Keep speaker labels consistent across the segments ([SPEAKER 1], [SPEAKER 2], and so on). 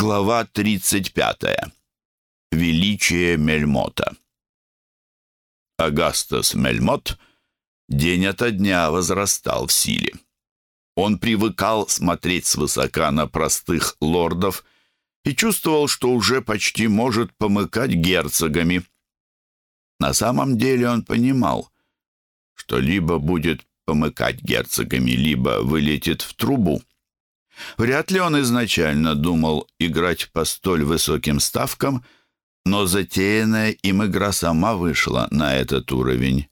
[SPEAKER 1] Глава 35. Величие Мельмота. Агастас Мельмот день ото дня возрастал в силе. Он привыкал смотреть свысока на простых лордов и чувствовал, что уже почти может помыкать герцогами. На самом деле он понимал, что либо будет помыкать герцогами, либо вылетит в трубу. Вряд ли он изначально думал играть по столь высоким ставкам, но затеянная им игра сама вышла на этот уровень.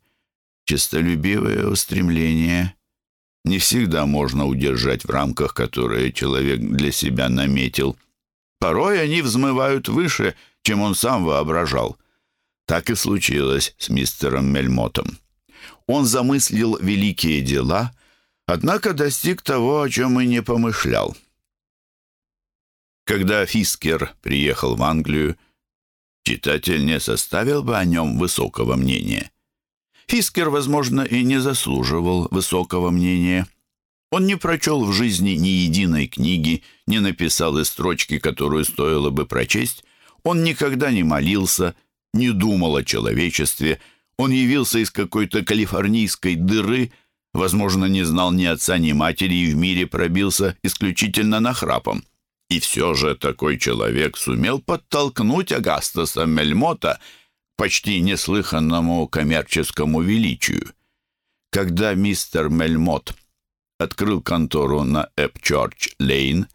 [SPEAKER 1] Честолюбивое устремление не всегда можно удержать в рамках, которые человек для себя наметил. Порой они взмывают выше, чем он сам воображал. Так и случилось с мистером Мельмотом. Он замыслил великие дела — однако достиг того, о чем и не помышлял. Когда Фискер приехал в Англию, читатель не составил бы о нем высокого мнения. Фискер, возможно, и не заслуживал высокого мнения. Он не прочел в жизни ни единой книги, не написал и строчки, которую стоило бы прочесть. Он никогда не молился, не думал о человечестве. Он явился из какой-то калифорнийской дыры – возможно, не знал ни отца, ни матери и в мире пробился исключительно нахрапом. И все же такой человек сумел подтолкнуть Агастаса Мельмота почти неслыханному коммерческому величию. Когда мистер Мельмот открыл контору на Эпчорч-Лейн,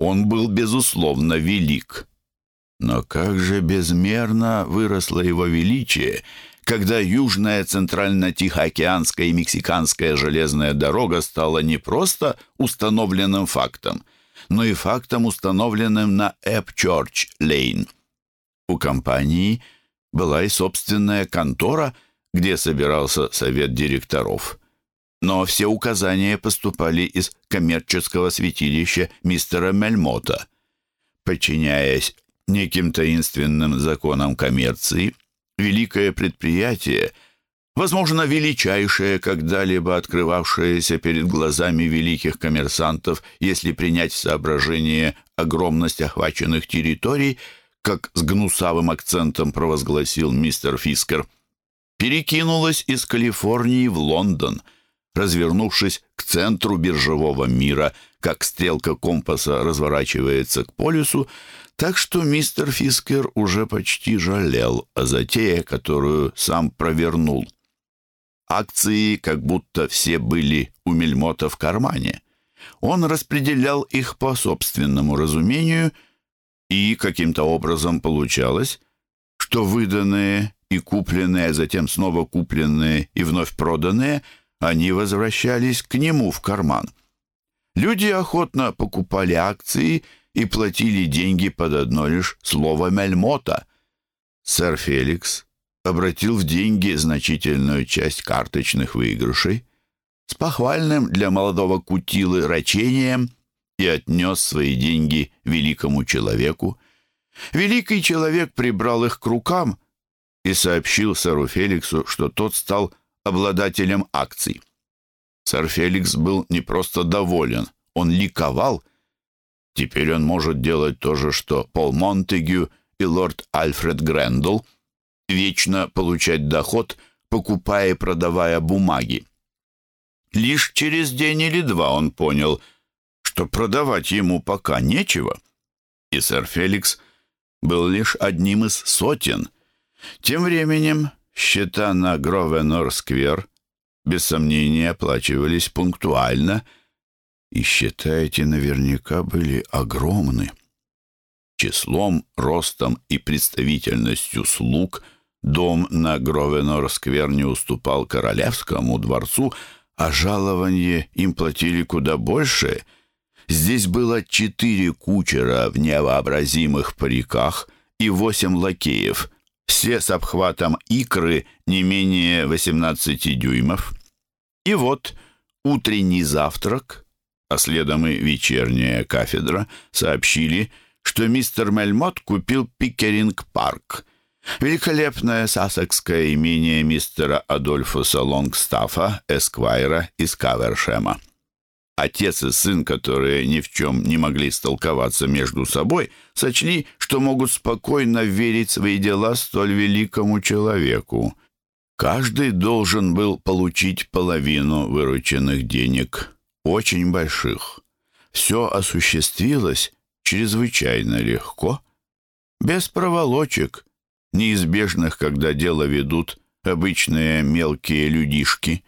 [SPEAKER 1] он был, безусловно, велик. Но как же безмерно выросло его величие — когда Южная, Центрально-Тихоокеанская и Мексиканская железная дорога стала не просто установленным фактом, но и фактом, установленным на Эпчорч-Лейн. У компании была и собственная контора, где собирался совет директоров. Но все указания поступали из коммерческого святилища мистера Мельмота. Подчиняясь неким таинственным законам коммерции – великое предприятие, возможно, величайшее, когда-либо открывавшееся перед глазами великих коммерсантов, если принять в соображение огромность охваченных территорий, как с гнусавым акцентом провозгласил мистер Фискер, перекинулось из Калифорнии в Лондон, развернувшись к центру биржевого мира, как стрелка компаса разворачивается к полюсу, так что мистер Фискер уже почти жалел о затее, которую сам провернул. Акции как будто все были у Мельмота в кармане. Он распределял их по собственному разумению, и каким-то образом получалось, что выданные и купленные, а затем снова купленные и вновь проданные, они возвращались к нему в карман. Люди охотно покупали акции – и платили деньги под одно лишь слово Мельмота. Сэр Феликс обратил в деньги значительную часть карточных выигрышей с похвальным для молодого кутилы рачением и отнес свои деньги великому человеку. Великий человек прибрал их к рукам и сообщил сэру Феликсу, что тот стал обладателем акций. Сэр Феликс был не просто доволен, он ликовал Теперь он может делать то же, что Пол Монтегю и лорд Альфред Грэндл, вечно получать доход, покупая и продавая бумаги. Лишь через день или два он понял, что продавать ему пока нечего, и сэр Феликс был лишь одним из сотен. Тем временем счета на Гровенор-сквер без сомнения оплачивались пунктуально – и, считаете, наверняка были огромны. Числом, ростом и представительностью слуг дом на Гровенор-сквер не уступал королевскому дворцу, а жалование им платили куда больше. Здесь было четыре кучера в невообразимых париках и восемь лакеев, все с обхватом икры не менее 18 дюймов. И вот утренний завтрак — а следом и вечерняя кафедра, сообщили, что мистер Мельмот купил Пикеринг-парк, великолепное сассекское имение мистера Адольфуса Лонгстафа, эсквайра из Кавершема. Отец и сын, которые ни в чем не могли столковаться между собой, сочли, что могут спокойно верить свои дела столь великому человеку. Каждый должен был получить половину вырученных денег, очень больших. Все осуществилось чрезвычайно легко, без проволочек, неизбежных, когда дело ведут обычные мелкие людишки.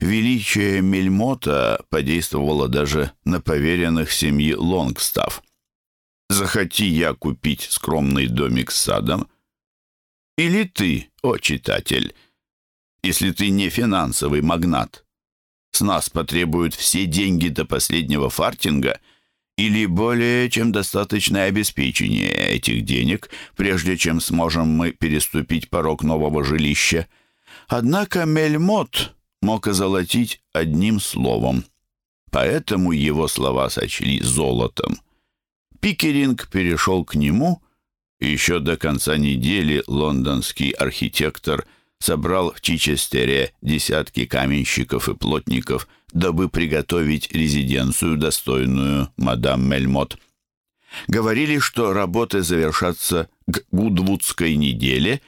[SPEAKER 1] Величие Мельмота подействовало даже на поверенных семьи Лонгстав. «Захоти я купить скромный домик с садом? Или ты, о читатель, если ты не финансовый магнат? С нас потребуют все деньги до последнего фартинга — или более чем достаточное обеспечение этих денег, прежде чем сможем мы переступить порог нового жилища. Однако Мельмот мог озолотить одним словом. Поэтому его слова сочли золотом. Пикеринг перешел к нему, еще до конца недели лондонский архитектор собрал в Чичестере десятки каменщиков и плотников, дабы приготовить резиденцию, достойную мадам Мельмот. Говорили, что работы завершатся к Гудвудской неделе,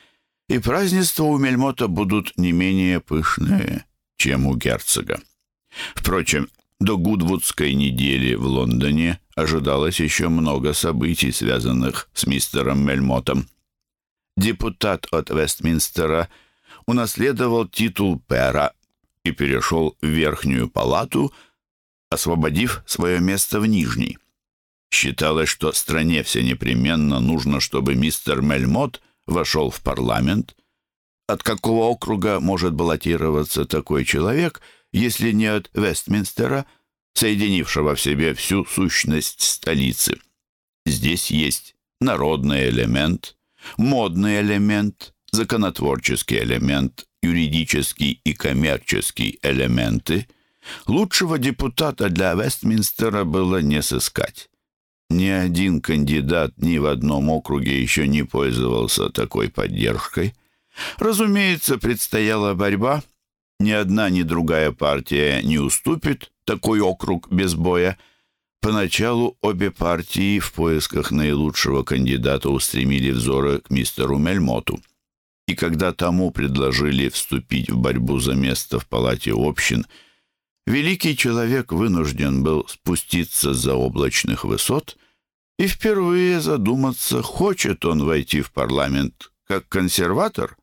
[SPEAKER 1] и празднества у Мельмота будут не менее пышные чем у герцога. Впрочем, до Гудвудской недели в Лондоне ожидалось еще много событий, связанных с мистером Мельмотом. Депутат от Вестминстера унаследовал титул пера и перешел в Верхнюю палату, освободив свое место в Нижней. Считалось, что стране все непременно нужно, чтобы мистер Мельмот вошел в парламент, от какого округа может баллотироваться такой человек, если не от Вестминстера, соединившего в себе всю сущность столицы? Здесь есть народный элемент, модный элемент, законотворческий элемент, юридический и коммерческий элементы. Лучшего депутата для Вестминстера было не сыскать. Ни один кандидат ни в одном округе еще не пользовался такой поддержкой. Разумеется, предстояла борьба. Ни одна, ни другая партия не уступит такой округ без боя. Поначалу обе партии в поисках наилучшего кандидата устремили взоры к мистеру Мельмоту. И когда тому предложили вступить в борьбу за место в палате общин, великий человек вынужден был спуститься за облачных высот и впервые задуматься, хочет он войти в парламент как консерватор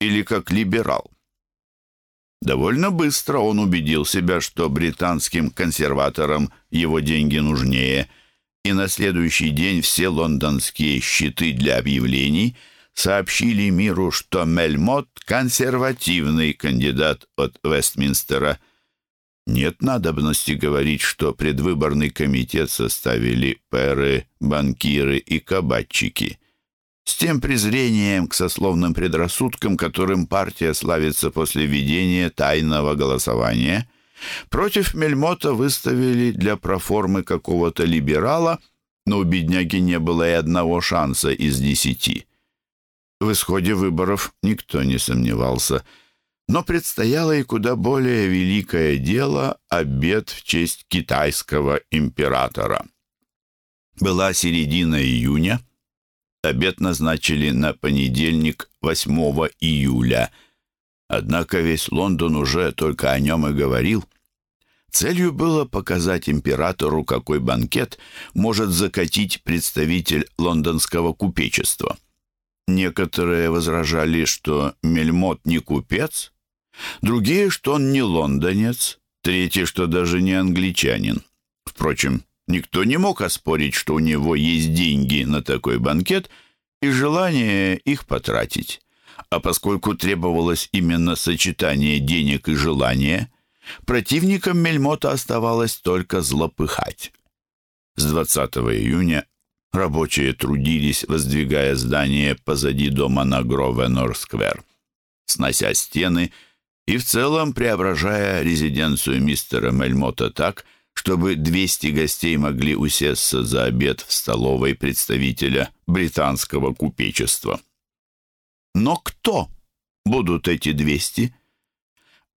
[SPEAKER 1] или как либерал. Довольно быстро он убедил себя, что британским консерваторам его деньги нужнее, и на следующий день все лондонские щиты для объявлений сообщили миру, что Мельмот — консервативный кандидат от Вестминстера. Нет надобности говорить, что предвыборный комитет составили пэры, банкиры и кабачики с тем презрением к сословным предрассудкам, которым партия славится после введения тайного голосования. Против Мельмота выставили для проформы какого-то либерала, но у бедняги не было и одного шанса из десяти. В исходе выборов никто не сомневался, но предстояло и куда более великое дело — обед в честь китайского императора. Была середина июня — Обед назначили на понедельник, 8 июля. Однако весь Лондон уже только о нем и говорил. Целью было показать императору, какой банкет может закатить представитель лондонского купечества. Некоторые возражали, что Мельмот не купец, другие, что он не лондонец, третьи, что даже не англичанин. Впрочем, Никто не мог оспорить, что у него есть деньги на такой банкет и желание их потратить. А поскольку требовалось именно сочетание денег и желания, противникам Мельмота оставалось только злопыхать. С 20 июня рабочие трудились, воздвигая здание позади дома на Гровенор-сквер, снося стены и в целом преображая резиденцию мистера Мельмота так, чтобы 200 гостей могли усесться за обед в столовой представителя британского купечества. Но кто будут эти 200?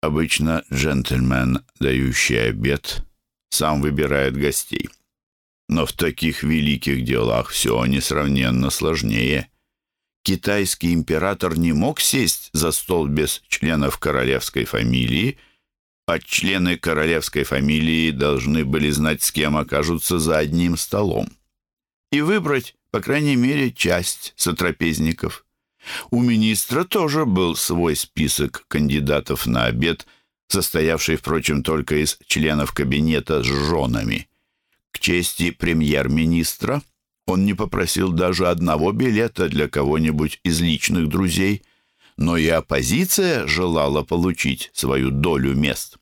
[SPEAKER 1] обычно джентльмен, дающий обед, сам выбирает гостей. Но в таких великих делах все несравненно сложнее. Китайский император не мог сесть за стол без членов королевской фамилии, а члены королевской фамилии должны были знать, с кем окажутся за одним столом, и выбрать, по крайней мере, часть сотрапезников. У министра тоже был свой список кандидатов на обед, состоявший, впрочем, только из членов кабинета с женами. К чести премьер-министра он не попросил даже одного билета для кого-нибудь из личных друзей, но и оппозиция желала получить свою долю мест.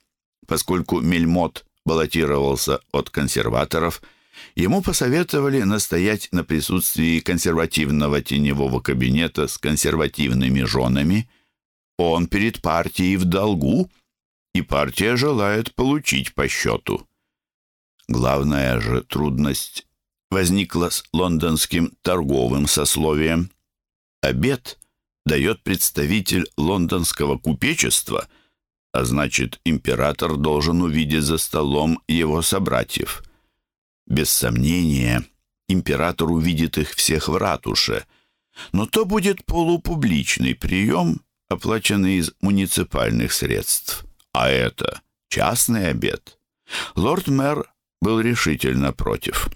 [SPEAKER 1] Поскольку Мельмот баллотировался от консерваторов – Ему посоветовали настоять на присутствии консервативного теневого кабинета с консервативными женами. Он перед партией в долгу, и партия желает получить по счету. Главная же трудность возникла с лондонским торговым сословием. Обед дает представитель лондонского купечества, а значит, император должен увидеть за столом его собратьев – без сомнения, император увидит их всех в ратуше, но то будет полупубличный прием, оплаченный из муниципальных средств. А это частный обед. Лорд-мэр был решительно против.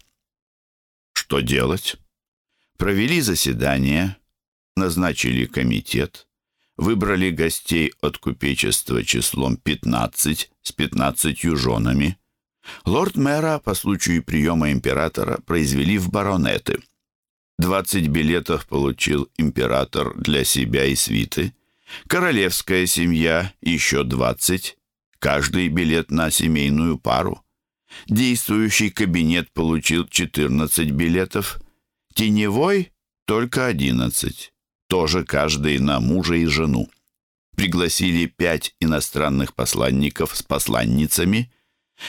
[SPEAKER 1] Что делать? Провели заседание, назначили комитет, выбрали гостей от купечества числом 15 с 15 женами, Лорд-мэра по случаю приема императора произвели в баронеты. Двадцать билетов получил император для себя и свиты. Королевская семья еще двадцать. Каждый билет на семейную пару. Действующий кабинет получил 14 билетов. Теневой — только 11. Тоже каждый на мужа и жену. Пригласили пять иностранных посланников с посланницами —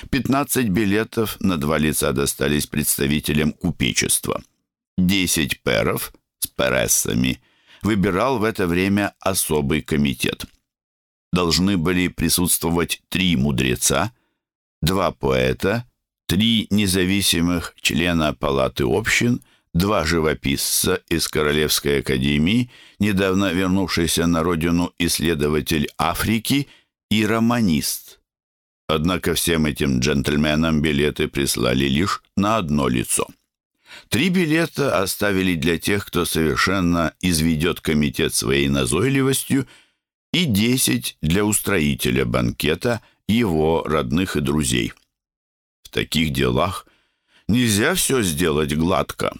[SPEAKER 1] 15 билетов на два лица достались представителям купечества. 10 перов с перессами выбирал в это время особый комитет. Должны были присутствовать три мудреца, два поэта, три независимых члена палаты общин, два живописца из Королевской академии, недавно вернувшийся на родину исследователь Африки и романист. Однако всем этим джентльменам билеты прислали лишь на одно лицо. Три билета оставили для тех, кто совершенно изведет комитет своей назойливостью, и десять для устроителя банкета, его родных и друзей. В таких делах нельзя все сделать гладко,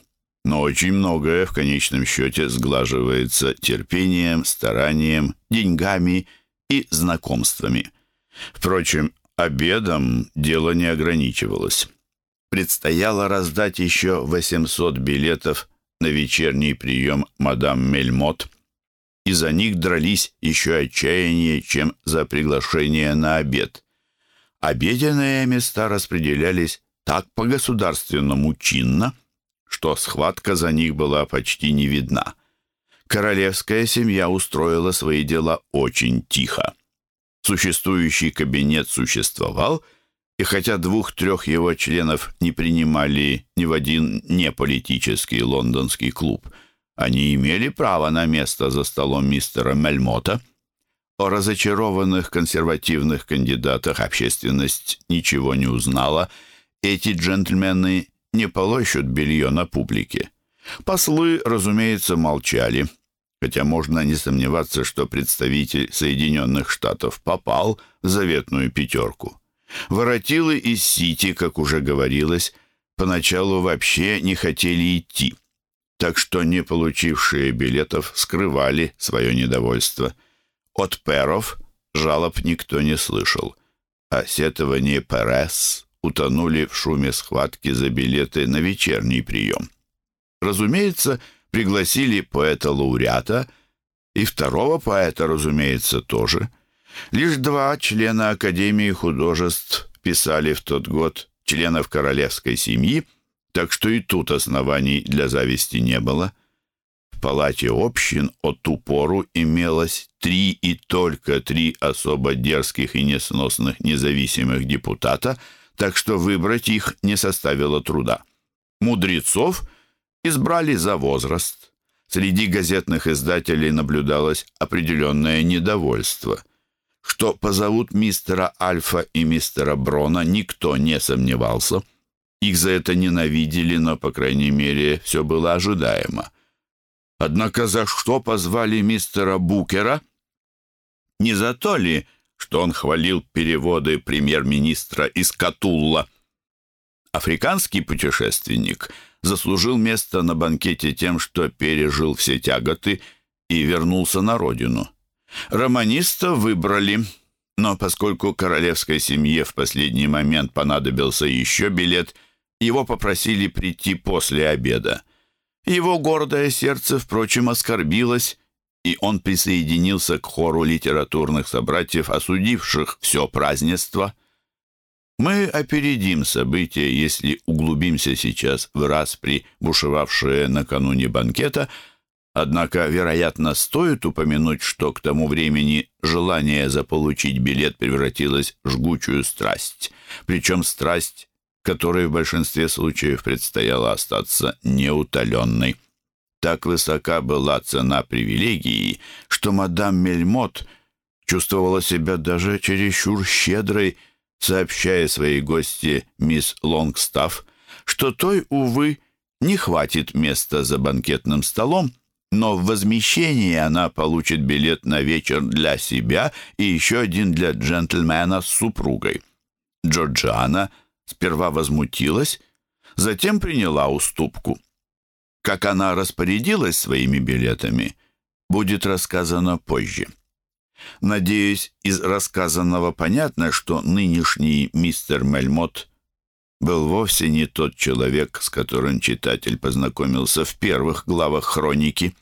[SPEAKER 1] но очень многое в конечном счете сглаживается терпением, старанием, деньгами и знакомствами. Впрочем, Обедом дело не ограничивалось. Предстояло раздать еще 800 билетов на вечерний прием мадам Мельмот, и за них дрались еще отчаяннее, чем за приглашение на обед. Обеденные места распределялись так по-государственному чинно, что схватка за них была почти не видна. Королевская семья устроила свои дела очень тихо. Существующий кабинет существовал, и хотя двух-трех его членов не принимали ни в один неполитический лондонский клуб, они имели право на место за столом мистера Мельмота. О разочарованных консервативных кандидатах общественность ничего не узнала. Эти джентльмены не полощут белье на публике. Послы, разумеется, молчали хотя можно не сомневаться, что представитель Соединенных Штатов попал в заветную пятерку. Воротилы из Сити, как уже говорилось, поначалу вообще не хотели идти, так что не получившие билетов скрывали свое недовольство. От перов жалоб никто не слышал, а сетования Перес утонули в шуме схватки за билеты на вечерний прием. Разумеется, пригласили поэта-лауреата и второго поэта, разумеется, тоже. Лишь два члена Академии художеств писали в тот год членов королевской семьи, так что и тут оснований для зависти не было. в палате общин от ту пору имелось три и только три особо дерзких и несносных независимых депутата, так что выбрать их не составило труда. Мудрецов избрали за возраст. Среди газетных издателей наблюдалось определенное недовольство. Что позовут мистера Альфа и мистера Брона, никто не сомневался. Их за это ненавидели, но, по крайней мере, все было ожидаемо. Однако за что позвали мистера Букера? Не за то ли, что он хвалил переводы премьер-министра из Катулла? Африканский путешественник заслужил место на банкете тем, что пережил все тяготы и вернулся на родину. Романиста выбрали, но поскольку королевской семье в последний момент понадобился еще билет, его попросили прийти после обеда. Его гордое сердце, впрочем, оскорбилось, и он присоединился к хору литературных собратьев, осудивших все празднество. Мы опередим события, если углубимся сейчас в распри, бушевавшие накануне банкета, однако, вероятно, стоит упомянуть, что к тому времени желание заполучить билет превратилось в жгучую страсть, причем страсть которой в большинстве случаев предстояло остаться неутоленной. Так высока была цена привилегии, что мадам Мельмот чувствовала себя даже чересчур щедрой, сообщая своей гости мисс Лонгстафф, что той, увы, не хватит места за банкетным столом, но в возмещении она получит билет на вечер для себя и еще один для джентльмена с супругой. Джорджиана – сперва возмутилась, затем приняла уступку. Как она распорядилась своими билетами, будет рассказано позже. Надеюсь, из рассказанного понятно, что нынешний мистер Мельмот был вовсе не тот человек, с которым читатель познакомился в первых главах хроники.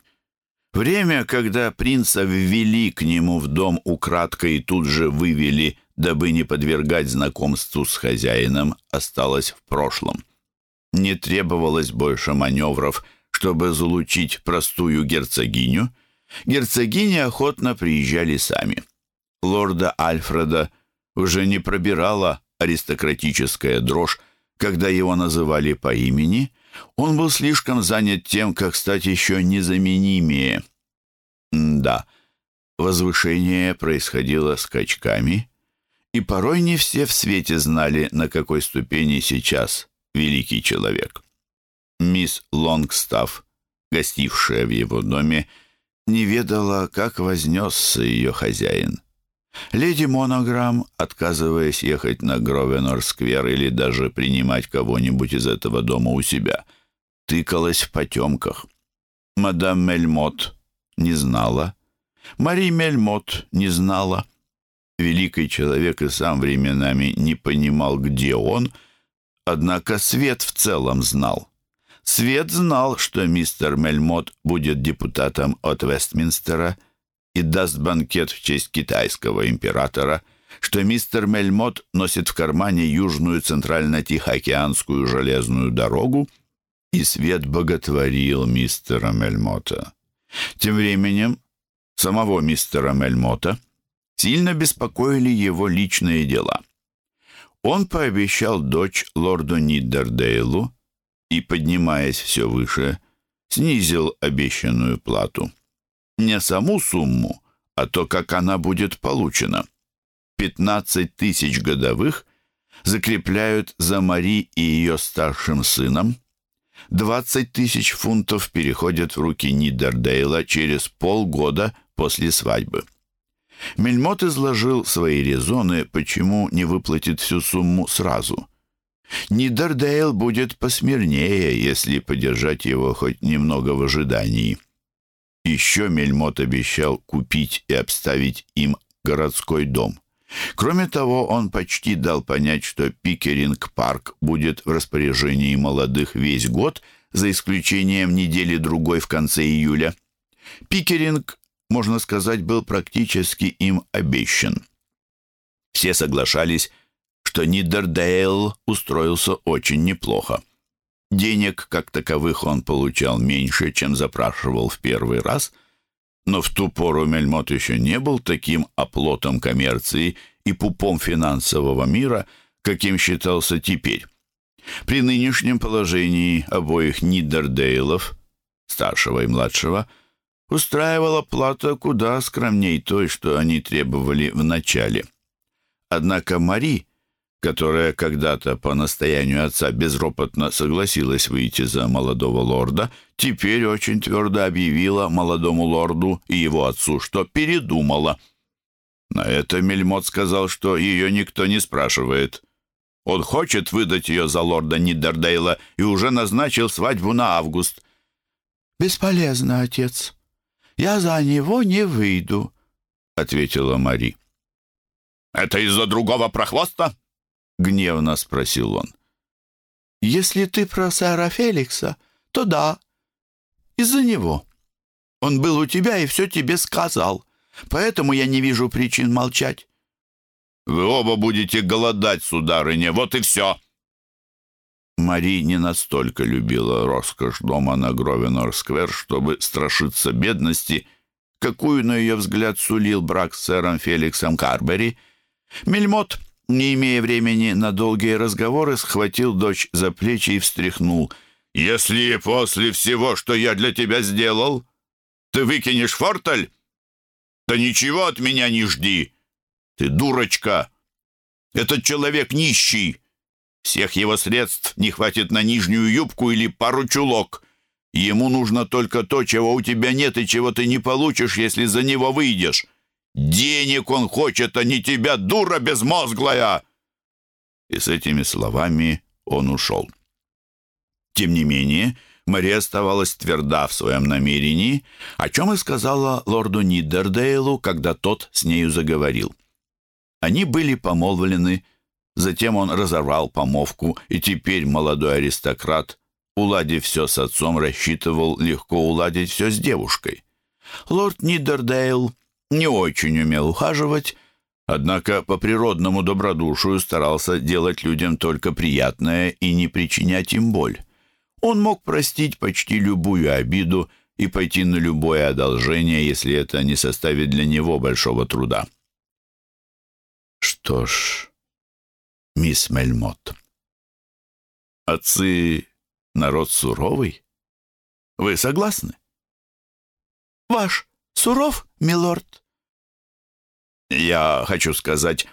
[SPEAKER 1] Время, когда принца ввели к нему в дом украдкой и тут же вывели дабы не подвергать знакомству с хозяином, осталось в прошлом. Не требовалось больше маневров, чтобы залучить простую герцогиню. Герцогини охотно приезжали сами. Лорда Альфреда уже не пробирала аристократическая дрожь, когда его называли по имени. Он был слишком занят тем, как стать еще незаменимее. М да, возвышение происходило скачками — и порой не все в свете знали, на какой ступени сейчас великий человек. Мисс Лонгстафф, гостившая в его доме, не ведала, как вознесся ее хозяин. Леди Монограмм, отказываясь ехать на Гровенор-сквер или даже принимать кого-нибудь из этого дома у себя, тыкалась в потемках. Мадам Мельмот не знала. Мари Мельмот не знала. Великий человек и сам временами не понимал, где он, однако Свет в целом знал. Свет знал, что мистер Мельмот будет депутатом от Вестминстера и даст банкет в честь китайского императора, что мистер Мельмот носит в кармане южную центрально-тихоокеанскую железную дорогу, и Свет боготворил мистера Мельмота. Тем временем самого мистера Мельмота сильно беспокоили его личные дела. Он пообещал дочь лорду Ниддердейлу и, поднимаясь все выше, снизил обещанную плату. Не саму сумму, а то, как она будет получена. 15 тысяч годовых закрепляют за Мари и ее старшим сыном. 20 тысяч фунтов переходят в руки Нидердейла через полгода после свадьбы. Мельмот изложил свои резоны, почему не выплатит всю сумму сразу. Нидердейл будет посмирнее, если подержать его хоть немного в ожидании. Еще Мельмот обещал купить и обставить им городской дом. Кроме того, он почти дал понять, что Пикеринг-парк будет в распоряжении молодых весь год, за исключением недели-другой в конце июля. Пикеринг можно сказать, был практически им обещан. Все соглашались, что Нидердейл устроился очень неплохо. Денег, как таковых, он получал меньше, чем запрашивал в первый раз, но в ту пору Мельмот еще не был таким оплотом коммерции и пупом финансового мира, каким считался теперь. При нынешнем положении обоих Нидердейлов, старшего и младшего, устраивала плата куда скромней той, что они требовали в начале. Однако Мари которая когда-то по настоянию отца безропотно согласилась выйти за молодого лорда, теперь очень твердо объявила молодому лорду и его отцу, что передумала. На это Мельмот сказал, что ее никто не спрашивает. Он хочет выдать ее за лорда Нидердейла и уже назначил свадьбу на август.
[SPEAKER 2] «Бесполезно, отец. Я за него не выйду», — ответила Мари.
[SPEAKER 1] «Это из-за другого прохвоста?» — гневно спросил он.
[SPEAKER 2] «Если ты про сэра Феликса, то да, из-за него. Он был у тебя и все тебе сказал, поэтому я не вижу причин молчать».
[SPEAKER 1] «Вы оба будете голодать, сударыня, вот и все!» Мари не настолько любила роскошь дома на Гровенор-сквер, чтобы страшиться бедности, какую, на ее взгляд, сулил брак с сэром Феликсом Карбери. Мельмот не имея времени на долгие разговоры, схватил дочь за плечи и встряхнул. «Если после всего, что я для тебя сделал, ты выкинешь фортель, то ничего от меня не жди. Ты дурочка. Этот человек нищий. Всех его средств не хватит на нижнюю юбку или пару чулок. Ему нужно только то, чего у тебя нет и чего ты не получишь, если за него выйдешь. Денег он хочет, а не тебя, дура безмозглая!» И с этими словами он ушел. Тем не менее, Мария оставалась тверда в своем намерении, о чем и сказала лорду Нидердейлу, когда тот с нею заговорил. Они были помолвлены, затем он разорвал помолвку, и теперь молодой аристократ, уладив все с отцом, рассчитывал легко уладить все с девушкой. Лорд Нидердейл не очень умел ухаживать, однако по природному добродушию старался делать людям только приятное и не причинять им боль. Он мог простить почти любую обиду и пойти на любое одолжение, если это не составит для него большого труда. Что ж, мисс Мельмот, отцы — народ суровый. Вы согласны?
[SPEAKER 2] Ваш суров, милорд?»
[SPEAKER 1] «Я хочу сказать,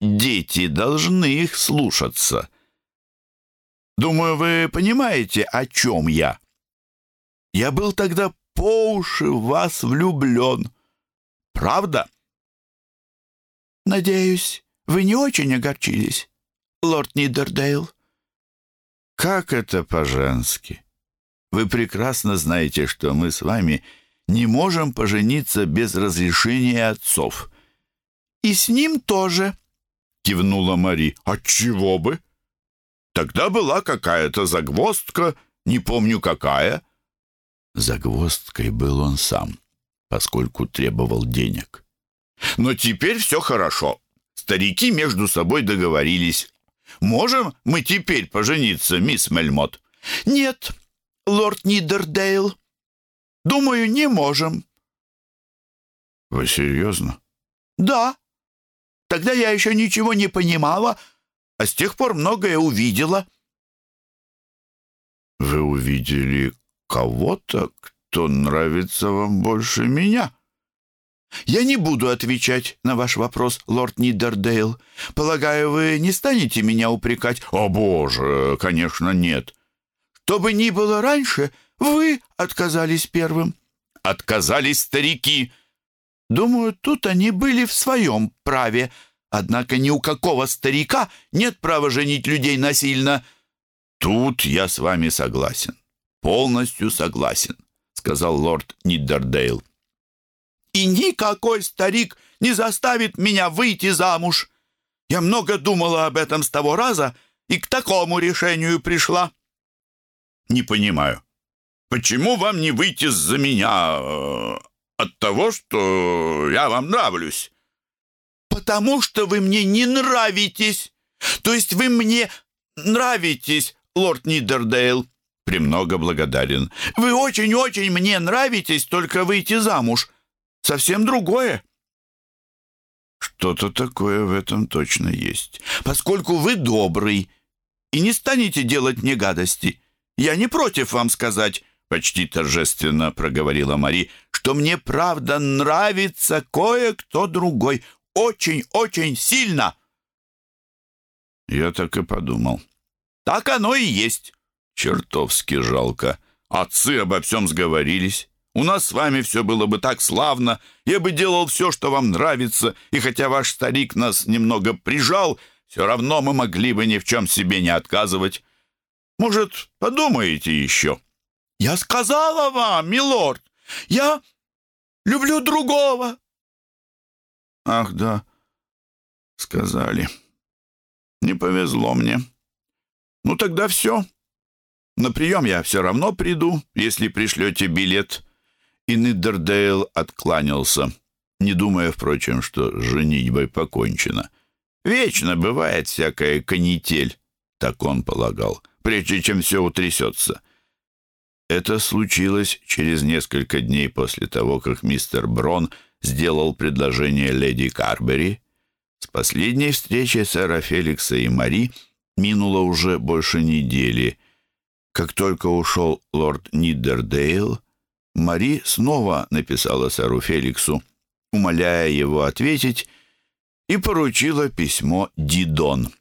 [SPEAKER 1] дети должны их слушаться. Думаю, вы понимаете, о чем я. Я был тогда по уши в вас влюблен. Правда?»
[SPEAKER 2] «Надеюсь, вы не очень огорчились, лорд Нидердейл?»
[SPEAKER 1] «Как это по-женски? Вы прекрасно знаете, что мы с вами не можем пожениться без разрешения отцов».
[SPEAKER 2] «И с ним тоже», —
[SPEAKER 1] кивнула Мари. «Отчего бы? Тогда была какая-то загвоздка, не помню какая». Загвоздкой был он сам, поскольку требовал денег. «Но теперь все хорошо. Старики между собой договорились. Можем мы теперь пожениться, мисс Мельмот?»
[SPEAKER 2] «Нет, лорд Нидердейл», Думаю, не можем».
[SPEAKER 1] «Вы серьезно?»
[SPEAKER 2] «Да. Тогда я еще ничего не понимала, а с тех пор многое увидела».
[SPEAKER 1] «Вы увидели кого-то, кто нравится вам больше меня?»
[SPEAKER 2] «Я не буду отвечать на ваш вопрос, лорд Нидердейл. Полагаю, вы не станете меня упрекать?»
[SPEAKER 1] «О, боже, конечно, нет».
[SPEAKER 2] «Что бы ни было раньше, вы отказались первым.
[SPEAKER 1] Отказались старики.
[SPEAKER 2] Думаю, тут они были в своем праве. Однако ни у какого старика нет права женить людей насильно.
[SPEAKER 1] Тут я с вами согласен. Полностью согласен, сказал лорд Ниддердейл.
[SPEAKER 2] И никакой старик не заставит меня выйти замуж. Я много думала об этом с того раза и к такому решению пришла.
[SPEAKER 1] Не понимаю. Почему вам не выйти за меня э, от того, что я вам нравлюсь?»
[SPEAKER 2] «Потому что вы мне не нравитесь. То есть вы мне нравитесь, лорд Нидердейл?»
[SPEAKER 1] «Премного благодарен».
[SPEAKER 2] «Вы очень-очень мне нравитесь, только выйти замуж. Совсем другое».
[SPEAKER 1] «Что-то такое в этом точно есть.
[SPEAKER 2] Поскольку вы добрый и не станете делать мне гадости, я не против вам сказать, почти торжественно проговорила Мари, что мне правда нравится кое-кто другой. Очень-очень сильно.
[SPEAKER 1] Я так и подумал.
[SPEAKER 2] Так оно и есть.
[SPEAKER 1] Чертовски жалко. Отцы обо всем сговорились. У нас с вами все было бы так славно. Я бы делал все, что вам нравится. И хотя ваш старик нас немного прижал, все равно мы могли бы ни в чем себе не отказывать. Может, подумаете еще?»
[SPEAKER 2] «Я сказала вам, милорд, я люблю другого».
[SPEAKER 1] «Ах, да, сказали. Не повезло мне. Ну, тогда все. На прием я все равно приду, если пришлете билет». И Нидердейл откланялся, не думая, впрочем, что с женитьбой покончено. Вечно бывает всякая канитель, так он полагал, прежде чем все утрясется. Это случилось через несколько дней после того, как мистер Брон сделал предложение леди Карбери. С последней встречи сэра Феликса и Мари минуло уже больше недели. Как только ушел лорд Нидердейл, Мари снова написала сэру Феликсу, умоляя его ответить, и поручила письмо Дидон.